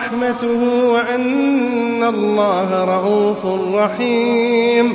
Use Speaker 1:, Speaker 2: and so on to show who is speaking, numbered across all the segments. Speaker 1: ورحمته وأن الله رؤوف رحيم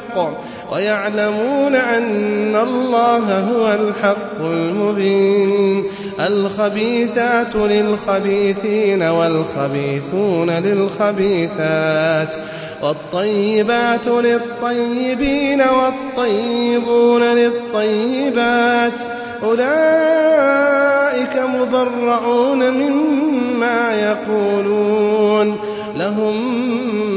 Speaker 1: الحق ويعلمون أن الله هو الحق المبين الخبيثات للخبيثين والخبيثون للخبيثات والطيبات للطيبين والطيبون للطيبات أولئك مبرعون مما يقولون لهم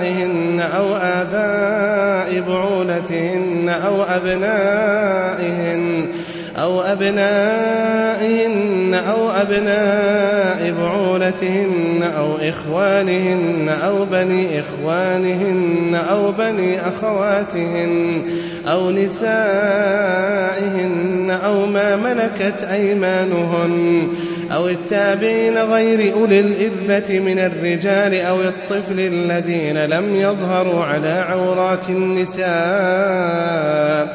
Speaker 1: أتباعهن أو آباء بعولتهن أو أبنائهن أو أبنائهن أو أبناء بعولتهن أو إخوانهن أو بني إخوانهن أو بني أخواتهن أو نسائهن أو ما ملكت أيمانهن أو التابعين غير أولي الإذبة من الرجال أو الطفل الذين لم يظهروا على عورات النساء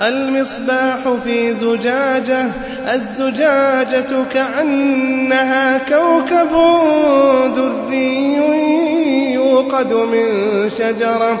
Speaker 1: المصباح في زجاجة الزجاجة كأنها كوكب دري يوقد من شجرة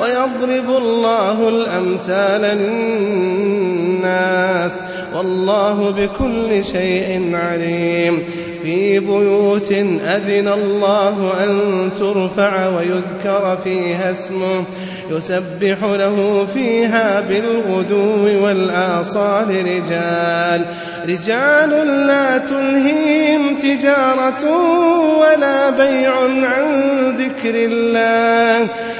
Speaker 1: ويضرب الله الأمثال للناس والله بكل شيء عليم في بيوت أذن الله أن ترفع ويذكر فيها اسمه يسبح له فيها بالغدو والآصال رجال رجال لا تلهيهم تجارة ولا بيع عن ذكر الله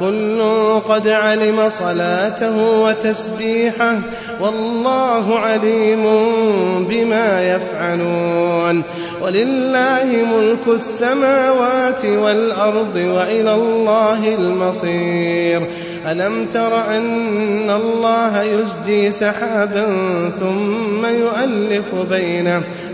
Speaker 1: كل قد علم صلاته وتسبيحه والله عليم بما يفعلون ولله ملك السماوات والأرض وإلى الله المصير ألم تر أن الله يسجي سحابا ثم يؤلف بينه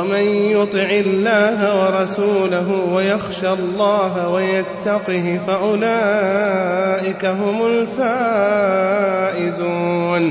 Speaker 1: ومن يطع الله ورسوله ويخشى الله ويتقه فأولئك هم الفائزون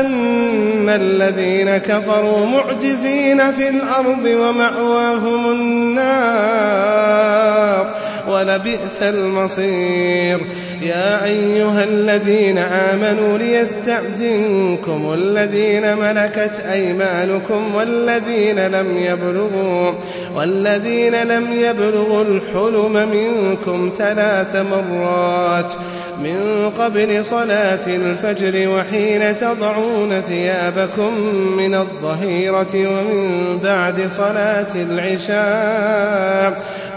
Speaker 1: أن الذين كفروا معجزين في الأرض ومأواهم النار ولبئس المصير يا أيها الذين آمنوا ليستعدنكم الذين ملكت أيمانكم والذين لم يبلغوا والذين لم يبلغوا الحلم منكم ثلاث مرات من قبل صلاة الفجر وحين تضعون ثيابكم من الظهيرة ومن بعد صلاة العشاء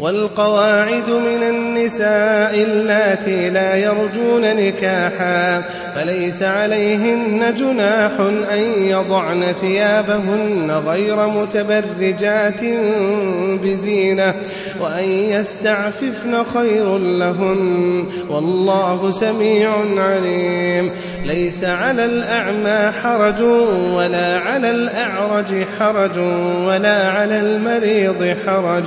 Speaker 1: والقواعد من النساء اللاتي لا يرجون نكاحا فليس عليهن جناح أن يضعن ثيابهن غير متبرجات بزينة وأن يستعففن خير لهن والله سميع عليم ليس على الأعمى حرج ولا على الأعرج حرج ولا على المريض حرج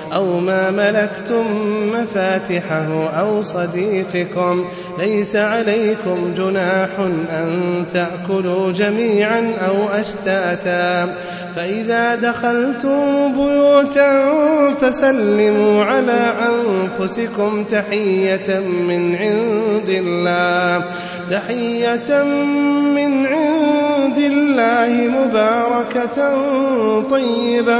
Speaker 1: أو ما ملكتم مفاتحه أو صديقكم ليس عليكم جناح أن تأكلوا جميعا أو أشتاتا فإذا دخلتم بيوتا فسلموا على أنفسكم تحية من عند الله تحية من عند الله مباركة طيبة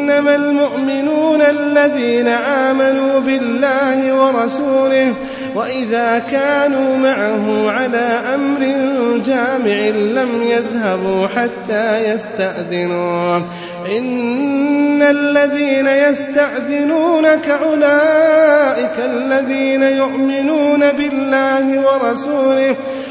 Speaker 1: إنما المؤمنون الذين آمنوا بالله ورسوله وإذا كانوا معه على أمر جامع لم يذهبوا حتى يستأذنوه إن الذين يستأذنون كأولئك الذين يؤمنون بالله ورسوله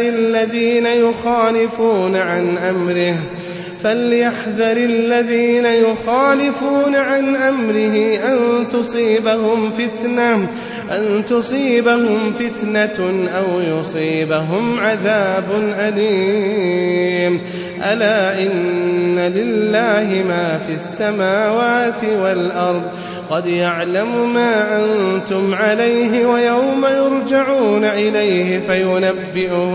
Speaker 1: الذين يخالفون عن أمره فليحذر الذين يخالفون عن أمره أن تصيبهم فتنة أن تصيبهم فتنة أو يصيبهم عذاب أليم ألا إن لله ما في السماوات والأرض قد يعلم ما أنتم عليه ويوم يرجعون إليه فينبئهم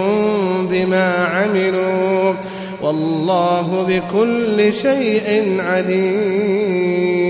Speaker 1: بما عملوا والله بكل شيء عليم